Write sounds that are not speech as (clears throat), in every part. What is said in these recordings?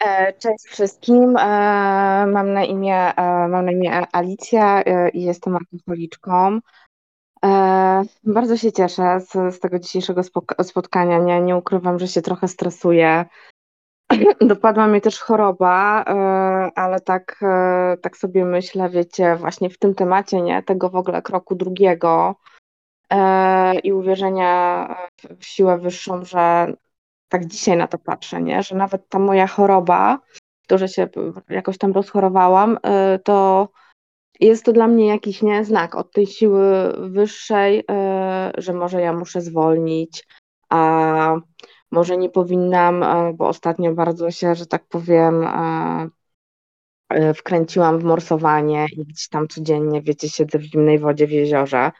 E, cześć wszystkim. E, mam na imię, e, mam na imię Alicja i jestem alkoholiczką. Bardzo się cieszę z, z tego dzisiejszego spotkania. Nie, nie ukrywam, że się trochę stresuję. (clears throat) Dopadła mnie też choroba, ale tak, tak sobie myślę, wiecie, właśnie w tym temacie, nie, tego w ogóle kroku drugiego i uwierzenia w siłę wyższą, że tak dzisiaj na to patrzę, nie? że nawet ta moja choroba, to, że się jakoś tam rozchorowałam, y, to jest to dla mnie jakiś nie, znak od tej siły wyższej, y, że może ja muszę zwolnić, a może nie powinnam, y, bo ostatnio bardzo się, że tak powiem, wkręciłam w morsowanie i gdzieś tam codziennie, wiecie, siedzę w zimnej wodzie w jeziorze.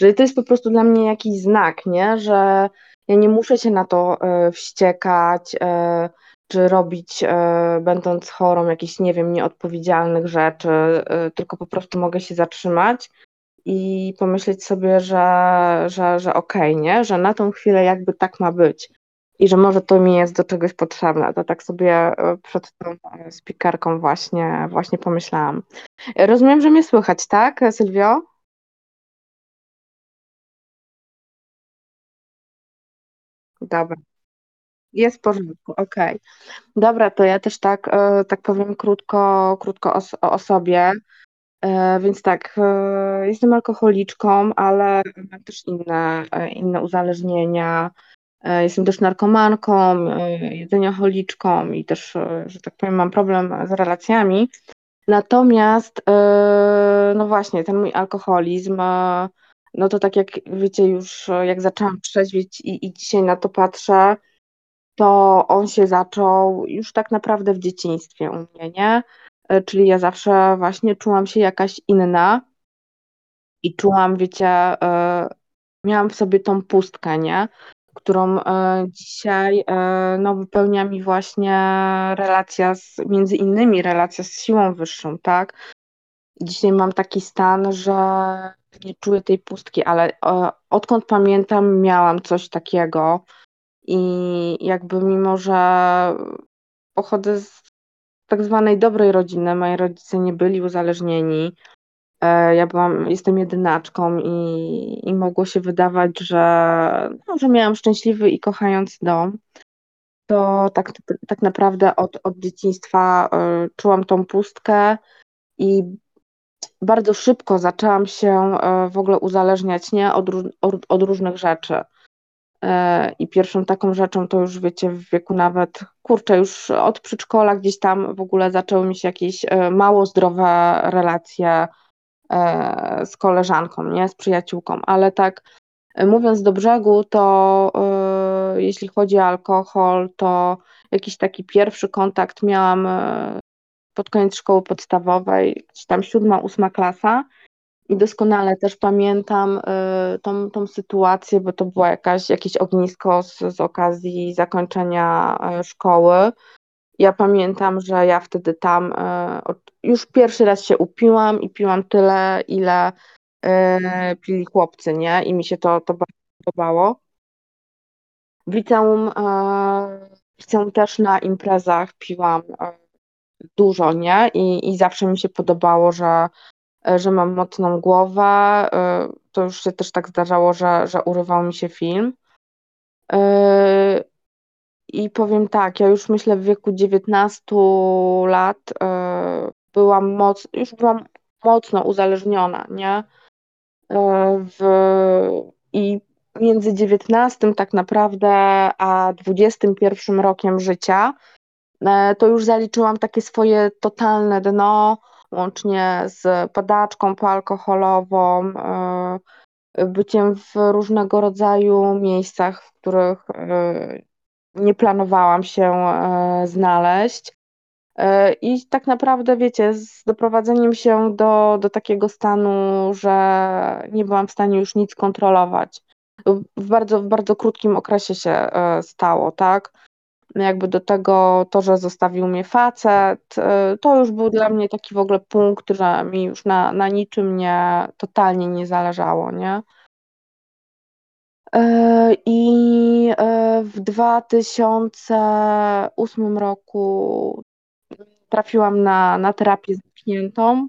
Że to jest po prostu dla mnie jakiś znak, nie? że ja nie muszę się na to e, wściekać, e, czy robić, e, będąc chorą, jakichś, nie wiem, nieodpowiedzialnych rzeczy, tylko po prostu mogę się zatrzymać i pomyśleć sobie, że, że, że okej, okay, nie? Że na tą chwilę jakby tak ma być i że może to mi jest do czegoś potrzebne. To tak sobie przed tą spikerką właśnie, właśnie pomyślałam. Rozumiem, że mnie słychać, tak, Sylwio? Dobra, jest w porządku, okej. Dobra, to ja też tak, e, tak powiem krótko, krótko o, o sobie. E, Więc tak, e, jestem alkoholiczką, ale mam też inne, inne uzależnienia. Jestem też narkomanką, e, jedzenioholiczką i też, że tak powiem, mam problem z relacjami. Natomiast, no właśnie, ten mój alkoholizm. No to tak jak wiecie, już jak zaczęłam trzeźwieć i, i dzisiaj na to patrzę, to on się zaczął już tak naprawdę w dzieciństwie u mnie, nie? E, czyli ja zawsze właśnie czułam się jakaś inna i czułam, wiecie, e, miałam w sobie tą pustkę, nie? Którą e, dzisiaj no, wypełnia mi właśnie relacja z, między innymi relacja z siłą wyższą, tak? Dzisiaj mam taki stan, że nie czuję tej pustki, ale e, odkąd pamiętam, miałam coś takiego i jakby mimo, że pochodzę z tak zwanej dobrej rodziny, moi rodzice nie byli uzależnieni, e, ja byłam, jestem jedynaczką i, i mogło się wydawać, że, no, że miałam szczęśliwy i kochający dom, to tak, tak naprawdę od, od dzieciństwa y, czułam tą pustkę i bardzo szybko zaczęłam się e, w ogóle uzależniać nie od, od, od różnych rzeczy. E, I pierwszą taką rzeczą to już wiecie, w wieku nawet, kurczę, już od przedszkola gdzieś tam w ogóle zaczęły mi się jakieś e, mało zdrowe relacje z koleżanką, nie, z przyjaciółką, ale tak mówiąc do brzegu, to jeśli chodzi o alkohol, to jakiś taki pierwszy kontakt miałam pod koniec szkoły podstawowej, tam siódma, ósma klasa. I doskonale też pamiętam y, tą, tą sytuację, bo to było jakaś, jakieś ognisko z, z okazji zakończenia y, szkoły. Ja pamiętam, że ja wtedy tam y, już pierwszy raz się upiłam i piłam tyle, ile pili chłopcy, nie? I mi się to, to bardzo podobało. W liceum też na imprezach piłam dużo, nie? I, i zawsze mi się podobało, że, że mam mocną głowę. Y, to już się też tak zdarzało, że, że urywał mi się film. Y, I powiem tak, ja już myślę w wieku 19 lat byłam moc, już byłam mocno uzależniona, nie? W, I między 19 tak naprawdę a 21 rokiem życia E, to już zaliczyłam takie swoje totalne dno, łącznie z padaczką poalkoholową, e, byciem w różnego rodzaju miejscach, w których e, nie planowałam się znaleźć. I tak naprawdę, wiecie, z doprowadzeniem się do, do takiego stanu, że nie byłam w stanie już nic kontrolować. W bardzo, w bardzo krótkim okresie się stało, tak? Jakby do tego to, że zostawił mnie facet, y, to już był dla mnie taki w ogóle punkt, że mi już na, na niczym nie, totalnie nie zależało, nie? Y, I y, w 2008 roku trafiłam na, na terapię zamkniętą.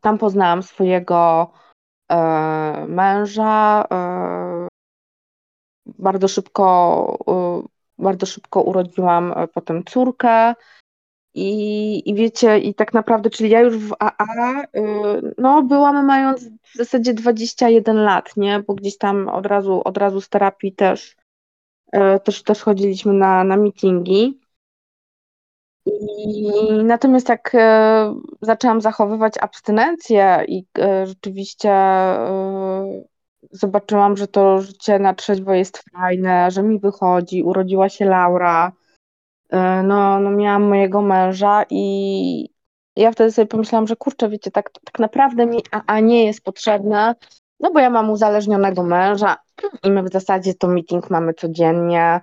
Tam poznałam swojego męża. Bardzo szybko, bardzo szybko urodziłam potem córkę. I, I wiecie, i tak naprawdę, czyli ja już w AA, y, no byłam mając w zasadzie 21 lat, nie? Bo gdzieś tam od razu, od razu z terapii też, y, też, też chodziliśmy na, na meetingi. I natomiast jak y, zaczęłam zachowywać abstynencję i rzeczywiście zobaczyłam, że to życie na trzeźwo jest fajne, że mi wychodzi, urodziła się Laura, E, no, no miałam mojego męża i ja wtedy sobie pomyślałam, że kurczę, wiecie, tak, tak naprawdę mi AA nie jest potrzebne, no bo ja mam uzależnionego męża i my w zasadzie to meeting mamy codziennie.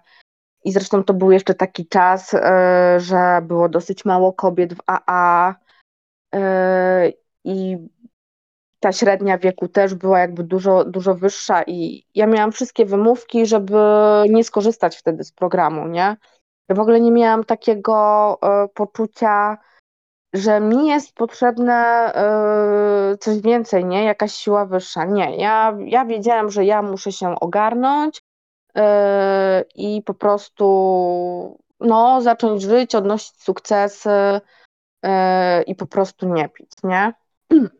I zresztą to był jeszcze taki czas, e, że było dosyć mało kobiet w AA e, i ta średnia wieku też była jakby dużo, dużo wyższa i ja miałam wszystkie wymówki, żeby nie skorzystać wtedy z programu, nie? Ja w ogóle nie miałam takiego e, poczucia, że mi jest potrzebne e, coś więcej, nie? Jakaś siła wyższa. Nie, ja, ja wiedziałam, że ja muszę się ogarnąć e, i po prostu no, zacząć żyć, odnosić sukcesy i po prostu nie pić, nie? (clears throat)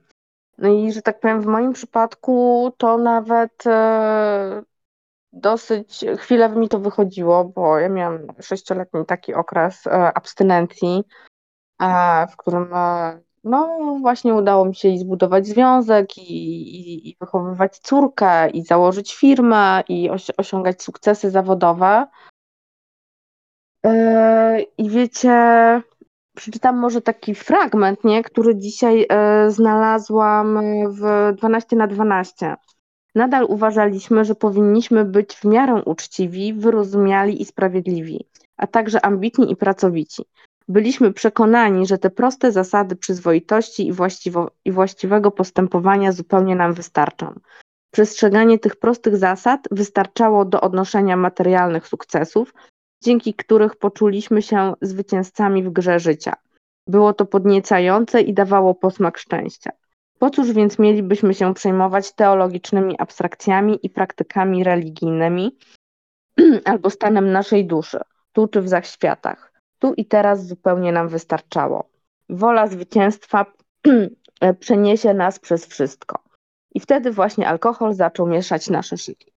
No i że tak powiem, w moim przypadku to nawet dosyć chwilę mi to wychodziło, bo ja miałam sześcioletni taki okres e, abstynencji, e, w którym e, no właśnie udało mi się i zbudować związek, i, i, i wychowywać córkę, i założyć firmę, i osiągać sukcesy zawodowe. I wiecie, przeczytam może taki fragment, nie, który dzisiaj znalazłam w 12 na 12. Nadal uważaliśmy, że powinniśmy być w miarę uczciwi, wyrozumiali i sprawiedliwi, a także ambitni i pracowici. Byliśmy przekonani, że te proste zasady przyzwoitości i, i właściwego postępowania zupełnie nam wystarczą. Przestrzeganie tych prostych zasad wystarczało do odnoszenia materialnych sukcesów, dzięki których poczuliśmy się zwycięzcami w grze życia. Było to podniecające i dawało posmak szczęścia. Po cóż więc mielibyśmy się przejmować teologicznymi abstrakcjami i praktykami religijnymi (clears throat) albo stanem naszej duszy, tu czy w zachświatach? Tu i teraz zupełnie nam wystarczało. Wola zwycięstwa (clears throat) przeniesie nas przez wszystko. I wtedy właśnie alkohol zaczął mieszać nasze szyki.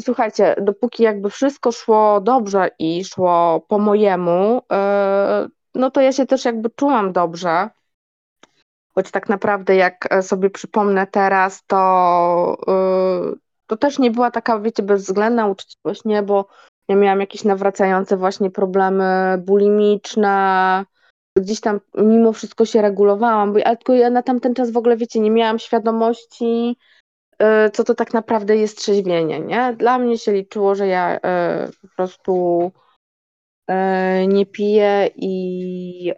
Słuchajcie, dopóki jakby wszystko szło dobrze i szło po mojemu, yy, no to ja się też jakby czułam dobrze, choć tak naprawdę jak e, sobie przypomnę teraz, to, yy, to też nie była taka, wiecie, bezwzględna uczciwość, nie, bo ja miałam jakieś nawracające właśnie problemy bulimiczne, gdzieś tam mimo wszystko się regulowałam, bo ale tylko ja na tamten czas w ogóle, wiecie, nie miałam świadomości, co to tak naprawdę jest trzeźwienie, nie? Dla mnie się liczyło, że ja yy, po prostu E, nie piję i,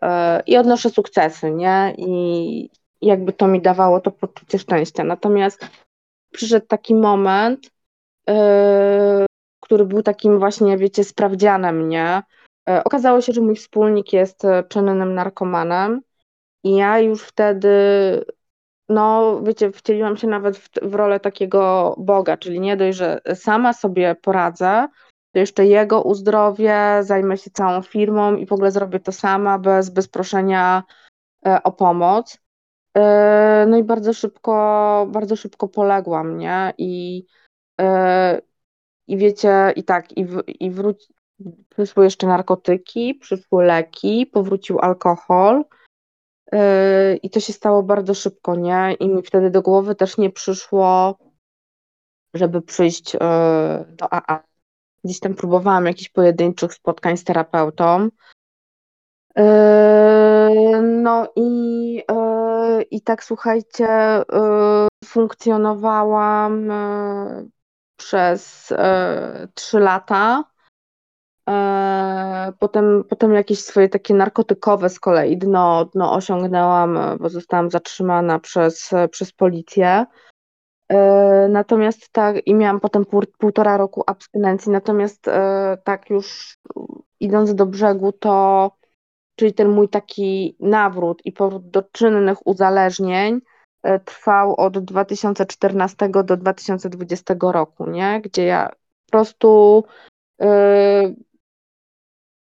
i odnoszę sukcesy, nie? I jakby to mi dawało to poczucie szczęścia. Natomiast przyszedł taki moment, który był takim właśnie, wiecie, sprawdzianem mnie. Okazało się, że mój wspólnik jest czynnym narkomanem i ja już wtedy, no wiecie, wcieliłam się nawet w, w rolę takiego Boga, czyli nie dość, że sama sobie poradzę, to jeszcze jego uzdrowię, zajmę się całą firmą i w ogóle zrobię to sama, bez, bez proszenia e, o pomoc. E, no i bardzo szybko, bardzo szybko poległam, nie? I, e, i wiecie, i tak, i, i wróci, przyszły jeszcze narkotyki, przyszły leki, powrócił alkohol. I to się stało bardzo szybko, nie? I mi wtedy do głowy też nie przyszło, żeby przyjść do AA Gdzieś tam próbowałam jakichś pojedynczych spotkań z terapeutą. Yy, no i, yy, i tak słuchajcie, yy, funkcjonowałam przez trzy lata. Potem, potem jakieś swoje takie narkotykowe z kolei dno, dno osiągnęłam, bo zostałam zatrzymana przez, przez policję. E, natomiast tak, i miałam potem pół, półtora roku abstynencji, natomiast e, tak już idąc do brzegu, to czyli ten mój taki nawrót i powrót do czynnych uzależnień e, trwał od 2014 do 2020 roku, nie? Gdzie ja po prostu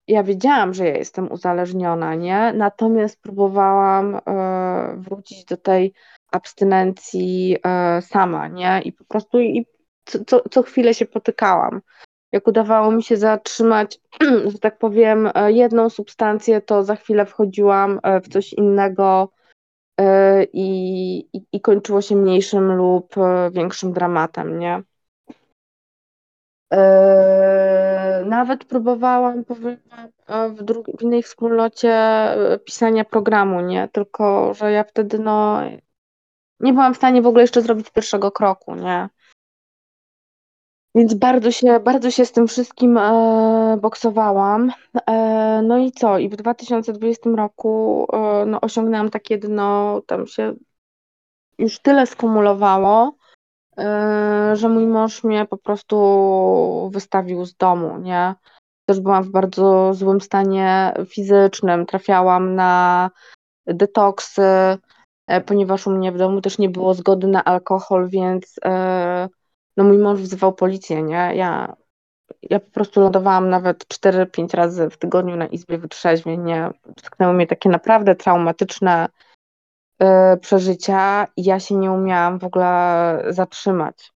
ja wiedziałam, że ja jestem uzależniona, nie? Natomiast próbowałam yy, wrócić do tej abstynencji yy, sama, nie? I po prostu i co, co, co chwilę się potykałam jak udawało mi się zatrzymać, (clears throat) że tak powiem, e, jedną substancję, to za chwilę wchodziłam e, w coś innego e, i, i, i kończyło się mniejszym lub większym dramatem, nie? Nawet próbowałam, powiem, w, drugiej, w innej wspólnocie pisania programu, nie? Tylko, że ja wtedy, no, nie byłam w stanie w ogóle jeszcze zrobić pierwszego kroku, nie? Więc bardzo się, bardzo się z tym wszystkim e, boksowałam. E, no i co? I w 2020 roku e, no, osiągnęłam takie dno, tam się już tyle skumulowało, e, że mój mąż mnie po prostu wystawił z domu, nie? Też byłam w bardzo złym stanie fizycznym, trafiałam na detoksy, e, ponieważ u mnie w domu też nie było zgody na alkohol, więc e, no mój mąż wzywał policję, nie? Ja, ja po prostu lądowałam nawet 4-5 razy w tygodniu na izbie wytrzeźwień, nie? Dotknęły mnie takie naprawdę traumatyczne przeżycia i ja się nie umiałam w ogóle zatrzymać.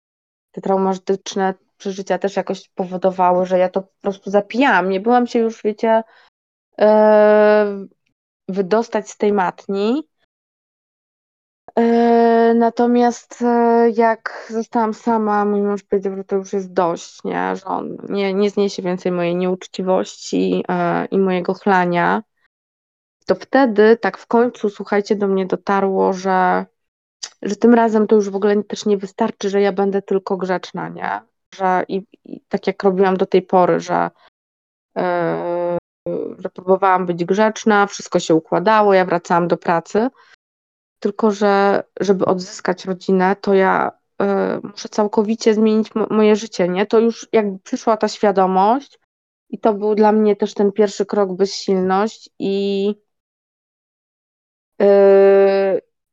Te traumatyczne przeżycia też jakoś powodowały, że ja to po prostu zapijałam. Nie byłam się już, wiecie, y, wydostać z tej matni, E, natomiast e, jak zostałam sama, mój mąż powiedział, że to już jest dość, nie? że on nie, nie zniesie więcej mojej nieuczciwości e, i mojego chlania. To wtedy tak w końcu, słuchajcie, do mnie dotarło, że, że tym razem to już w ogóle też nie wystarczy, że ja będę tylko grzeczna, nie? Że i, i tak jak robiłam do tej pory, że, że próbowałam być grzeczna, wszystko się układało, ja wracałam do pracy tylko że żeby odzyskać rodzinę, to ja y, muszę całkowicie zmienić moje życie, nie? To już jakby przyszła ta świadomość i to był dla mnie też ten pierwszy krok bezsilność i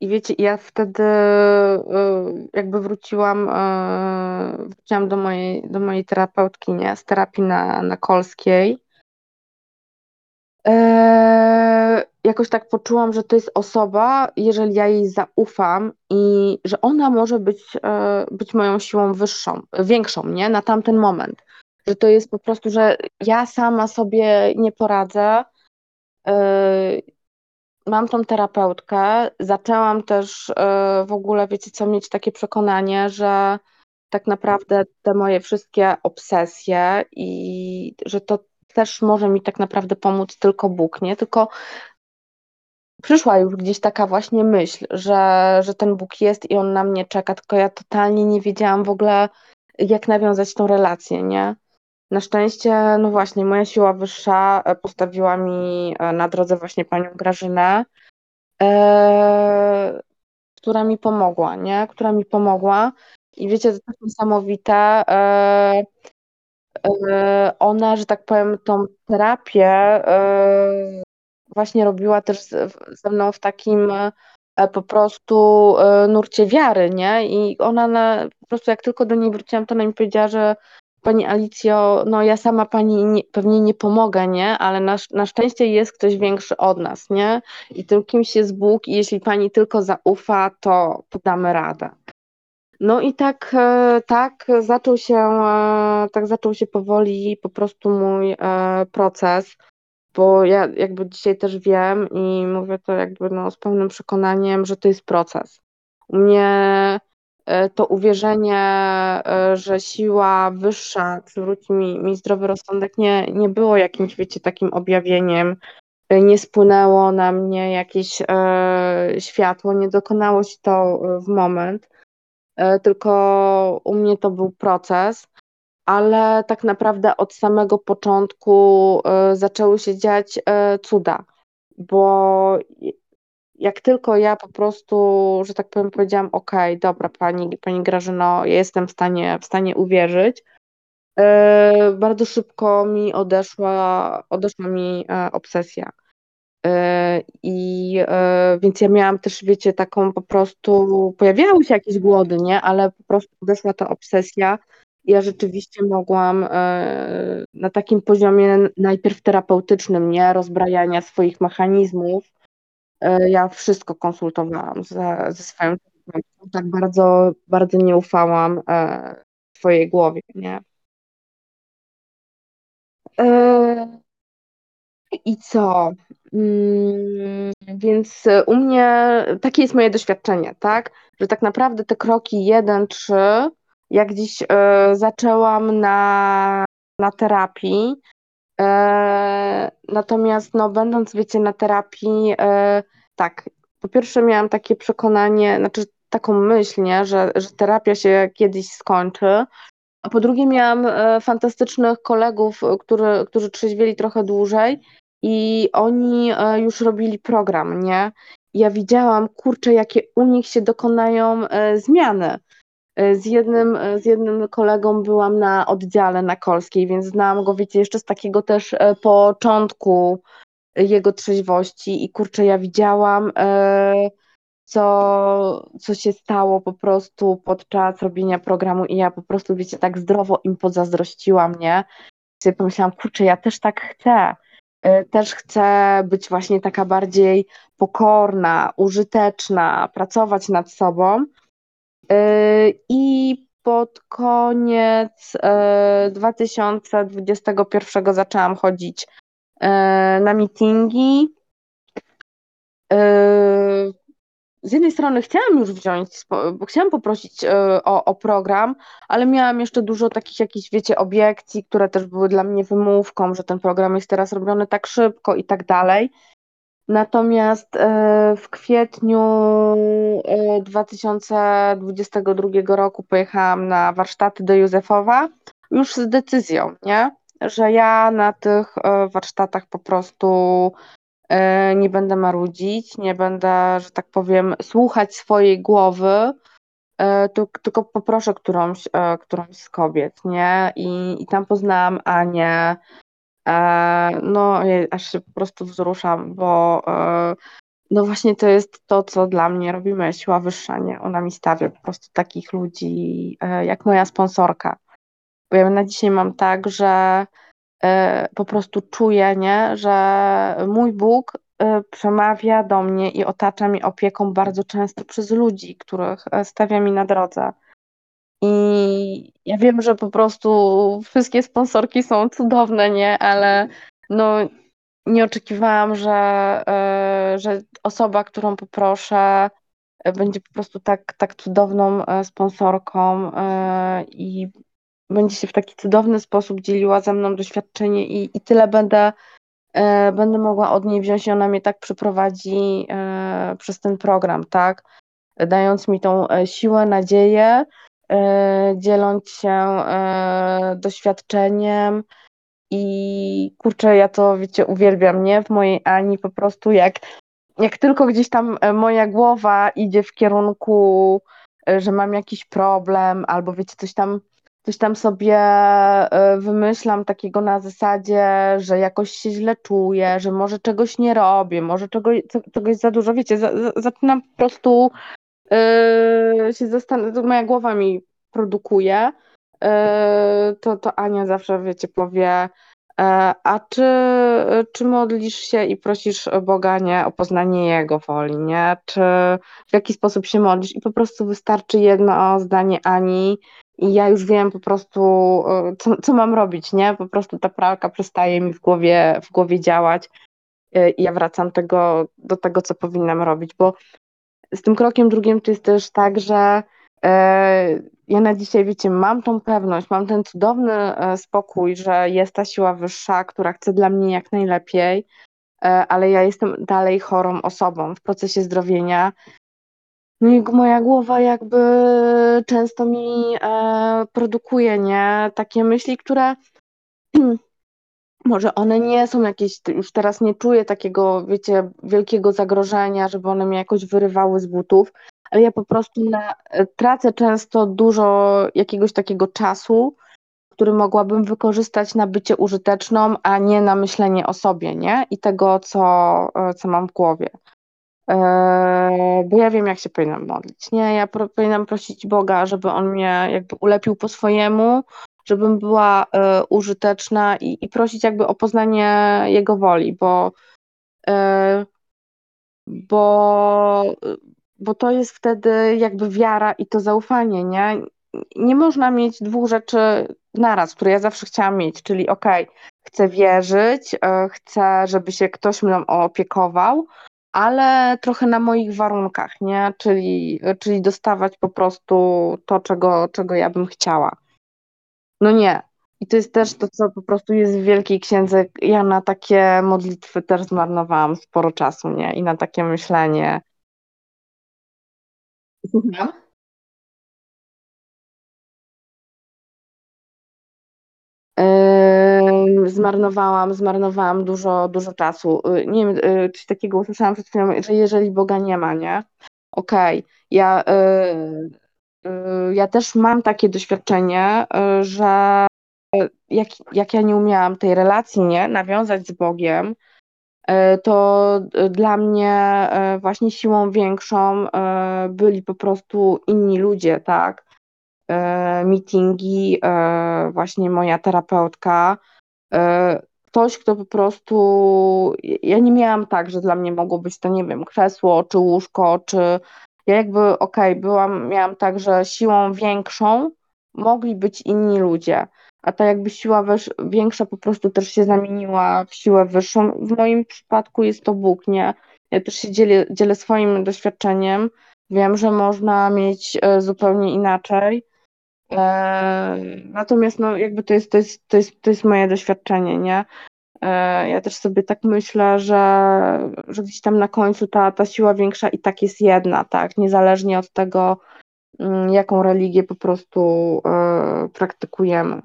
i wiecie, ja wtedy y, jakby wróciłam, wróciłam do mojej, do mojej terapeutki, nie? Z terapii na, na Kolskiej Eee, jakoś tak poczułam, że to jest osoba, jeżeli ja jej zaufam i że ona może być, być moją siłą wyższą, większą, nie? Na tamten moment. Że to jest po prostu, że ja sama sobie nie poradzę. Mam tą terapeutkę. Zaczęłam też e, w ogóle, wiecie co, mieć takie przekonanie, że tak naprawdę te moje wszystkie obsesje i że to też może mi tak naprawdę pomóc tylko Bóg, nie? Tylko przyszła już gdzieś taka właśnie myśl, że, że ten Bóg jest i on na mnie czeka, tylko ja totalnie nie wiedziałam w ogóle, jak nawiązać tą relację, nie? Na szczęście, no właśnie, moja siła wyższa e, postawiła mi e, na drodze właśnie panią Grażynę, e, która mi pomogła, nie? Która mi pomogła. I wiecie, to jest niesamowite. E, E, ona, że tak powiem, tą terapię e, właśnie robiła też ze mną w takim po prostu nurcie wiary, nie? I ona na, po prostu jak tylko do niej wróciłam, to ona mi powiedziała, że Pani Alicjo, no ja sama Pani nie, pewnie nie pomogę, nie? Ale na, na szczęście jest ktoś większy od nas, nie? I tym kimś jest Bóg i jeśli Pani tylko zaufa, to podamy radę. No i tak, e, tak zaczął się, e, tak zaczął się powoli po prostu mój e, proces, bo ja jakby dzisiaj też wiem i mówię to jakby no z pełnym przekonaniem, że to jest proces. U mnie to uwierzenie, że siła wyższa przywróci mi, mi zdrowy rozsądek nie, nie było jakimś, wiecie, takim objawieniem, nie spłynęło na mnie jakieś światło, nie dokonało się to w moment. E, tylko u mnie to był proces, ale tak naprawdę od samego początku e, zaczęły się dziać e, cuda, bo jak tylko ja po prostu, że tak powiem, powiedziałam, ok, dobra, pani, pani Grażyno, jestem w stanie, w stanie uwierzyć, bardzo szybko mi odeszła, odeszła mi obsesja. I więc ja miałam też, wiecie, taką po prostu, pojawiały się jakieś głody, nie, ale po prostu weszła ta obsesja. Ja rzeczywiście mogłam na takim poziomie najpierw terapeutycznym, nie, rozbrajania swoich mechanizmów. Ja wszystko konsultowałam ze, ze swoją tak bardzo, bardzo nie ufałam swojej głowie, nie. I co? Mm, więc u mnie takie jest moje doświadczenie, tak? Że tak naprawdę te kroki 1, 3, jak dziś e, zaczęłam na, na terapii, e, natomiast no, będąc, wiecie, na terapii, e, tak, po pierwsze miałam takie przekonanie, znaczy taką myśl, nie, że, że terapia się kiedyś skończy, a po drugie miałam fantastycznych kolegów, który, którzy trzeźwieli trochę dłużej i oni e, już robili program, nie? Ja widziałam, kurczę, jakie u nich się dokonają e, zmiany. E, z jednym, z jednym kolegą byłam na oddziale na Kolskiej, więc znałam go, wiecie, jeszcze z takiego też początku jego trzeźwości i kurczę, ja widziałam, co, co się stało po prostu podczas robienia programu i ja po prostu, wiecie, tak zdrowo im pozazdrościłam, nie? I sobie pomyślałam, kurczę, ja też tak chcę też chcę być właśnie taka bardziej pokorna, użyteczna, pracować nad sobą. I pod koniec 2021 y, zaczęłam chodzić na meetingi z jednej strony chciałam już wziąć, chciałam poprosić e, o, o program, ale miałam jeszcze dużo takich jakichś, wiecie, obiekcji, które też były dla mnie wymówką, że ten program jest teraz robiony tak szybko i tak dalej. Natomiast e, w kwietniu 2022 e, roku pojechałam na warsztaty do Józefowa już z decyzją, nie? że ja na tych warsztatach po prostu E, nie będę marudzić, nie będę, że tak powiem, słuchać swojej głowy, e, tylko poproszę którąś, e, którąś z kobiet, nie? I, i tam poznałam Anię. No, aż się po prostu wzruszam, bo no właśnie to jest to, co dla mnie robimy siła wyższa, nie? Ona mi stawia po prostu takich ludzi, jak moja sponsorka. Bo ja na dzisiaj mam tak, że E, po prostu czuję, nie, że mój Bóg e, przemawia do mnie i otacza mi opieką bardzo często przez ludzi, których e, stawia mi na drodze. I ja wiem, że po prostu wszystkie sponsorki są cudowne, nie, ale no nie oczekiwałam, że, że osoba, którą poproszę, będzie po prostu tak, tak cudowną sponsorką i będzie się w taki cudowny sposób dzieliła ze mną doświadczenie i, i tyle będę, e, będę mogła od niej wziąć i ona mnie tak przeprowadzi e, przez ten program, tak? Dając mi tą e, siłę, nadzieję, e, dzieląc się e, doświadczeniem i kurczę, ja to wiecie, uwielbiam, nie? W mojej Ani po prostu jak, jak tylko gdzieś tam e, moja głowa idzie w kierunku, że mam jakiś problem, albo wiecie, coś tam coś tam sobie e, wymyślam takiego na zasadzie, że jakoś się źle czuję, że może czegoś nie robię, może czegoś, czegoś za dużo, wiecie, za, za, zaczynam po prostu yy, się zastanawiać, moja głowa mi produkuje, yy, to, to Ania zawsze, wiecie, powie, a czy, czy modlisz się i prosisz Boga nie o poznanie Jego woli, nie? Czy w jaki sposób się modlisz? I po prostu wystarczy jedno zdanie Ani, i ja już wiem po prostu, e, co, co mam robić, nie? Po prostu ta pralka przestaje mi w głowie, w głowie działać e, i ja wracam tego, do tego, co powinnam robić, bo z tym krokiem drugim to jest też tak, że e, ja na dzisiaj, wiecie, mam tą pewność, mam ten cudowny spokój, że jest ta siła wyższa, która chce dla mnie jak najlepiej, ale ja jestem dalej chorą osobą w procesie zdrowienia no i moja głowa jakby często mi e, produkuje, nie? Takie myśli, które może one nie są jakieś, już teraz nie czuję takiego, wiecie, wielkiego zagrożenia, żeby one mnie jakoś wyrywały z butów, ale ja po prostu na, tracę często dużo jakiegoś takiego czasu, który mogłabym wykorzystać na bycie użyteczną, a nie na myślenie o sobie, nie? I tego, co, co mam w głowie. Eee, bo ja wiem, jak się powinnam modlić. Nie, ja pro, powinnam prosić Boga, żeby On mnie jakby ulepił po swojemu, żebym była e, użyteczna i, i, prosić jakby o poznanie Jego woli, bo, e, bo, bo to jest wtedy jakby wiara i to zaufanie, nie? Nie można mieć dwóch rzeczy naraz, które ja zawsze chciałam mieć, czyli okej, okay, chcę wierzyć, e, chcę, żeby się ktoś mną opiekował, ale trochę na moich warunkach, nie? Czyli, czyli dostawać po prostu to, czego, czego ja bym chciała. No nie. I to jest też to, co po prostu jest w Wielkiej Księdze. Ja na takie modlitwy też zmarnowałam sporo czasu, nie? I na takie myślenie. Słucham? zmarnowałam, zmarnowałam dużo, dużo czasu. Y, nie wiem, y, coś takiego usłyszałam przed chwilą, że jeżeli Boga nie ma, nie? Okej, okay. ja, y, ja też mam takie doświadczenie, że jak, jak ja nie umiałam tej relacji, nie? Nawiązać z Bogiem, to dla mnie właśnie siłą większą byli po prostu inni ludzie, tak? Meetingi, właśnie moja terapeutka, ktoś, kto po prostu. Ja nie miałam tak, że dla mnie mogło być to, nie wiem, krzesło, czy łóżko, czy. Ja jakby, okej, okay, byłam, miałam tak, że siłą większą mogli być inni ludzie, a ta jakby siła większa po prostu też się zamieniła w siłę wyższą. W moim przypadku jest to Bóg, nie? Ja też się dzielę, dzielę swoim doświadczeniem. Wiem, że można mieć e, zupełnie inaczej. E, natomiast no, jakby to jest, to, jest, to, jest, to jest moje doświadczenie, nie? E, ja też sobie tak myślę, że, że gdzieś tam na końcu ta, ta siła większa i tak jest jedna, tak? Niezależnie od tego, mm, jaką religię po prostu e, praktykujemy.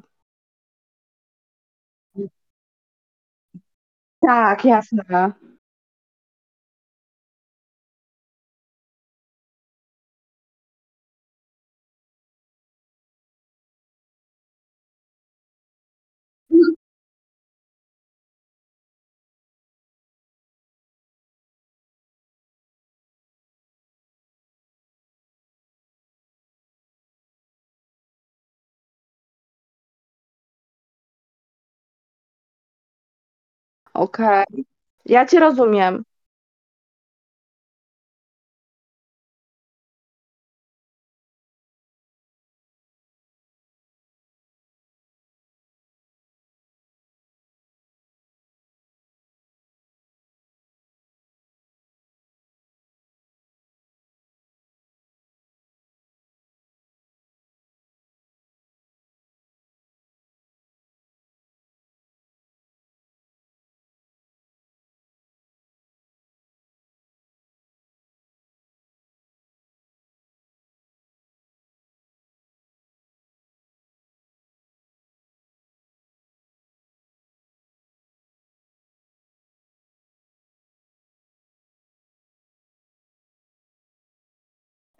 Tak, jasne. Okej. Ja cię rozumiem.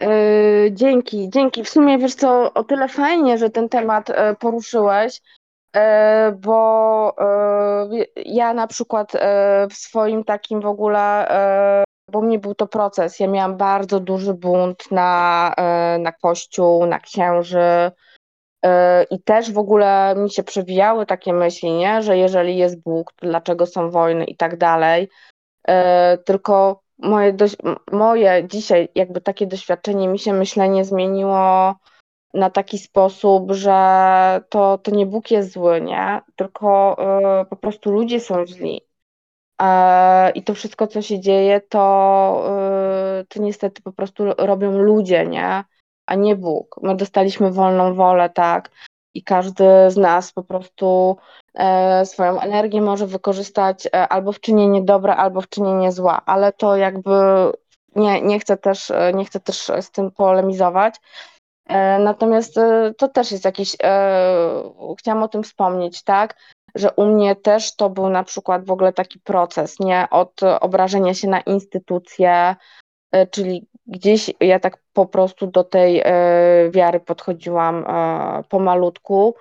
Yy, dzięki, dzięki. W sumie wiesz co, o tyle fajnie, że ten temat e, poruszyłeś, e, bo e, ja na przykład w swoim takim w ogóle, bo mnie był to proces, ja miałam bardzo duży bunt na, na Kościół, na księży i też w ogóle mi się przewijały takie myśli, nie? że jeżeli jest Bóg, to dlaczego są wojny i tak dalej. Tylko moje, dość, moje dzisiaj jakby takie doświadczenie, mi się myślenie zmieniło na taki sposób, że to, to nie Bóg jest zły, nie? Tylko y, po prostu ludzie są źli. E, I to wszystko, co się dzieje, to, y, to niestety po prostu robią ludzie, nie? A nie Bóg. My dostaliśmy wolną wolę, tak? I każdy z nas po prostu E, swoją energię może wykorzystać e, albo w czynienie dobra, albo w czynienie zła, ale to jakby nie, nie, chcę też, e, nie chcę też z tym polemizować. Natomiast to też jest jakiś, chciałam o tym wspomnieć, tak, że u mnie też to był na przykład w ogóle taki proces, nie, od obrażenia się na instytucje, czyli gdzieś ja tak po prostu do tej wiary podchodziłam pomalutku,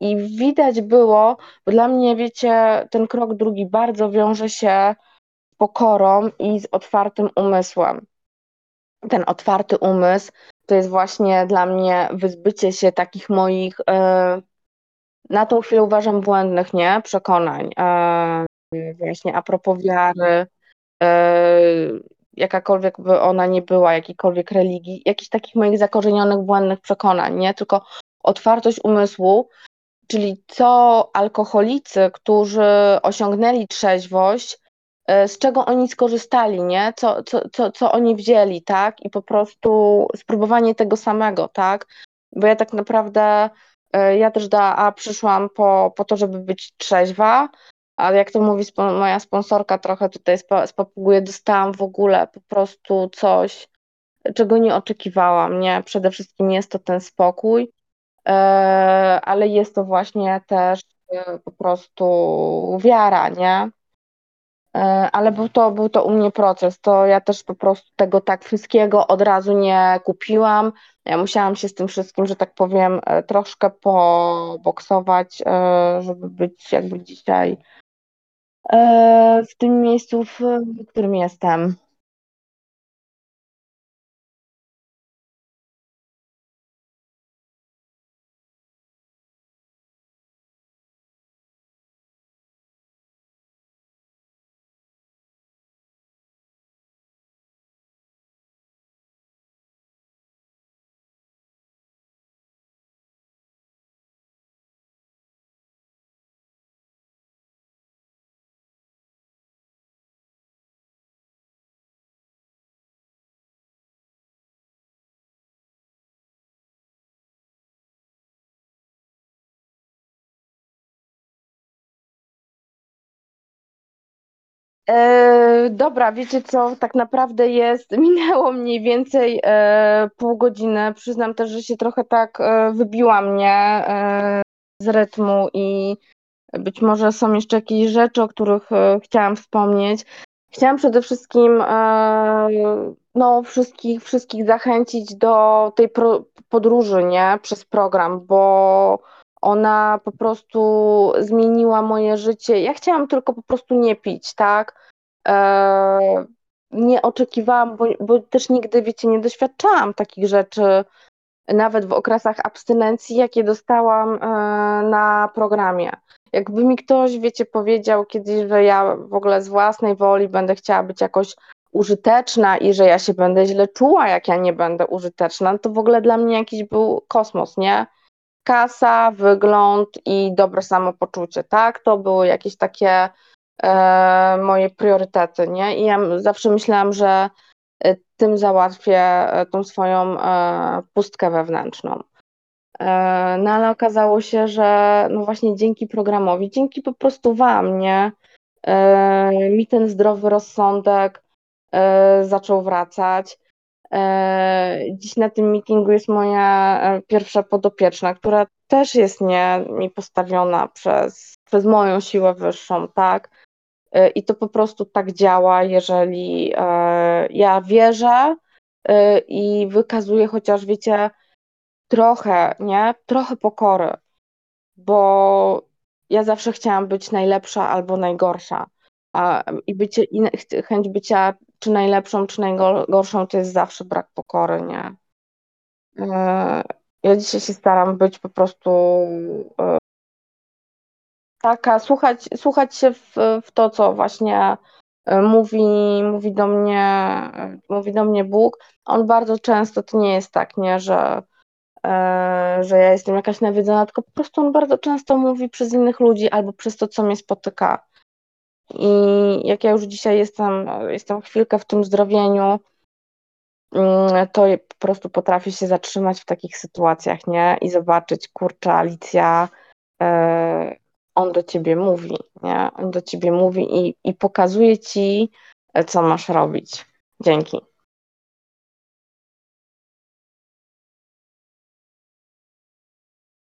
i widać było, bo dla mnie, wiecie, ten krok drugi bardzo wiąże się z pokorą i z otwartym umysłem. Ten otwarty umysł to jest właśnie dla mnie wyzbycie się takich moich, e, na tą chwilę uważam błędnych, nie? Przekonań. E, właśnie a propos wiary, e, jakakolwiek by ona nie była, jakiejkolwiek religii, jakichś takich moich zakorzenionych, błędnych przekonań, nie? Tylko otwartość umysłu, czyli co alkoholicy, którzy osiągnęli trzeźwość, e, z czego oni skorzystali, nie? Co, co, co, co oni wzięli, tak? I po prostu spróbowanie tego samego, tak? Bo ja tak naprawdę, e, ja też da, a przyszłam po, po to, żeby być trzeźwa, ale jak to mówi spo, moja sponsorka, trochę tutaj spapuguje, dostałam w ogóle po prostu coś, czego nie oczekiwałam, nie? Przede wszystkim jest to ten spokój, e, ale jest to właśnie też e, po prostu wiara, nie? E, ale był to, był to u mnie proces, to ja też po prostu tego tak wszystkiego od razu nie kupiłam. Ja musiałam się z tym wszystkim, że tak powiem, troszkę poboksować, żeby być jakby dzisiaj w tym miejscu, w którym jestem. E, dobra, wiecie co, tak naprawdę jest, (laughs) minęło mniej więcej e, pół godziny. Przyznam też, że się trochę tak e, wybiła mnie e, z rytmu i być może są jeszcze jakieś rzeczy, o których e, chciałam wspomnieć. Chciałam przede wszystkim e, no, wszystkich, wszystkich zachęcić do tej pro, podróży, nie, przez program, bo ona po prostu zmieniła moje życie. Ja chciałam tylko po prostu nie pić, tak? E, nie oczekiwałam, bo, bo też nigdy, wiecie, nie doświadczałam takich rzeczy, nawet w okresach abstynencji, jakie dostałam e, na programie. Jakby mi ktoś, wiecie, powiedział kiedyś, że ja w ogóle z własnej woli będę chciała być jakoś użyteczna i że ja się będę źle czuła, jak ja nie będę użyteczna, to w ogóle dla mnie jakiś był kosmos, nie? Kasa, wygląd i dobre samopoczucie, tak? To były jakieś takie e, moje priorytety, nie? I ja zawsze myślałam, że e, tym załatwię e, tą swoją e, pustkę wewnętrzną. E, no ale okazało się, że no właśnie dzięki programowi, dzięki po prostu Wam, nie? E, mi ten zdrowy rozsądek zaczął wracać. E, dziś na tym meetingu jest moja e, pierwsza podopieczna, która też jest nie mi postawiona przez, przez moją siłę wyższą, tak? E, I to po prostu tak działa, jeżeli ja wierzę i wykazuję chociaż, wiecie, trochę, nie? Trochę pokory, bo ja zawsze chciałam być najlepsza albo najgorsza. A, I bycie, i chęć bycia czy najlepszą, czy najgorszą, to jest zawsze brak pokory, nie? E, ja dzisiaj się staram być po prostu e, taka, słuchać, słuchać się w, w to, co właśnie e, mówi, mówi do mnie, mówi do mnie Bóg. On bardzo często to nie jest tak, nie, że, że ja jestem jakaś nawiedzona, tylko po prostu on bardzo często mówi przez innych ludzi albo przez to, co mnie spotyka. I jak ja już dzisiaj jestem, jestem chwilkę w tym zdrowieniu, mm, to po prostu potrafię się zatrzymać w takich sytuacjach, nie? I zobaczyć, kurczę, Alicja, e, on do ciebie mówi, nie? On do ciebie mówi i, i pokazuje ci, e, co masz robić. Dzięki.